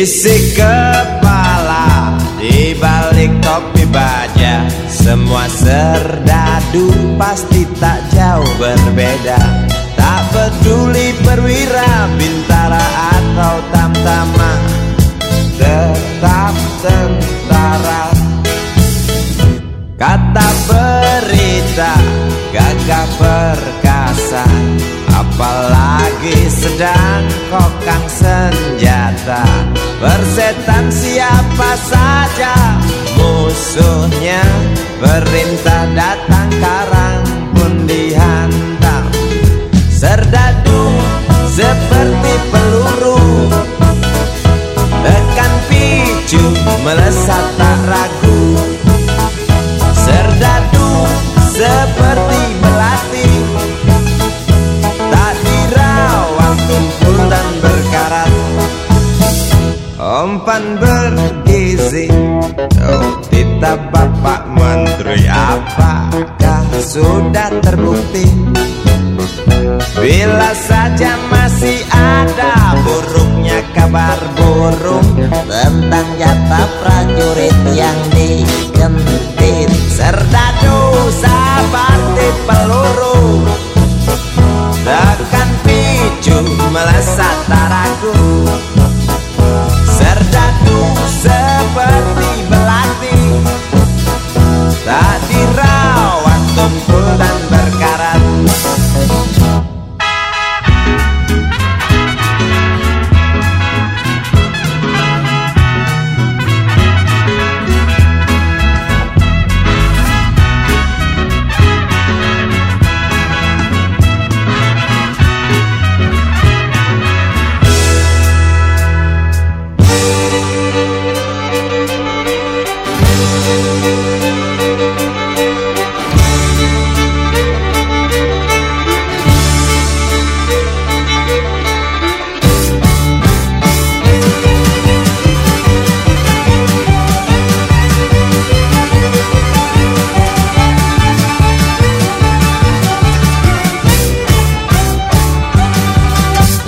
Isi kepala di balik topi baja. Semua serdadu pasti tak jauh berbeda. Tak peduli perwira, bintara atau tamtama. Tetap tentara. Kata berita gagah perkasa Apalagi sedang kokang senjata. Persetan siapa saja musuhnya Perintah datang karang pun dihantam Serdadu seperti peluru Tekan picu melesat tak ragu. Serdadu seperti Ompan bergizi. Oh tita bapak menteri Apakah sudah terbukti? Bila saja masih ada buruknya kabar burung Tentang jatah prajurit yang digentit Serdadu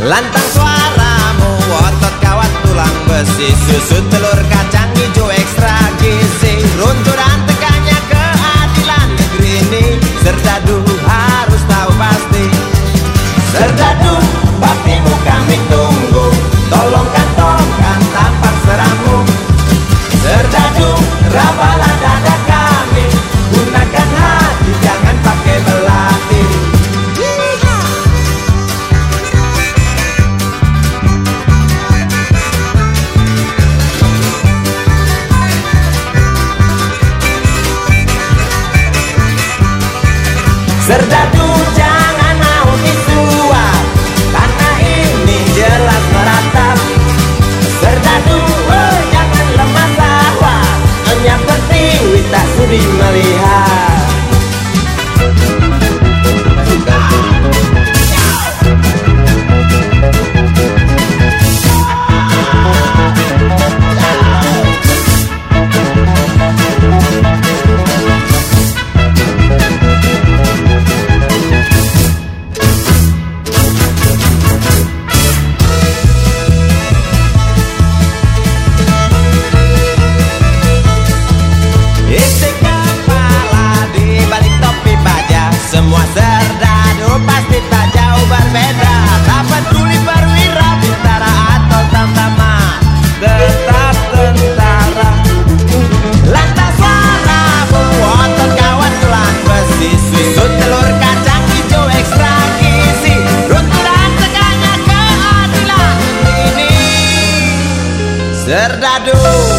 Lantang suaramu otot kawat tulang besi Susu telur kacang Serdadu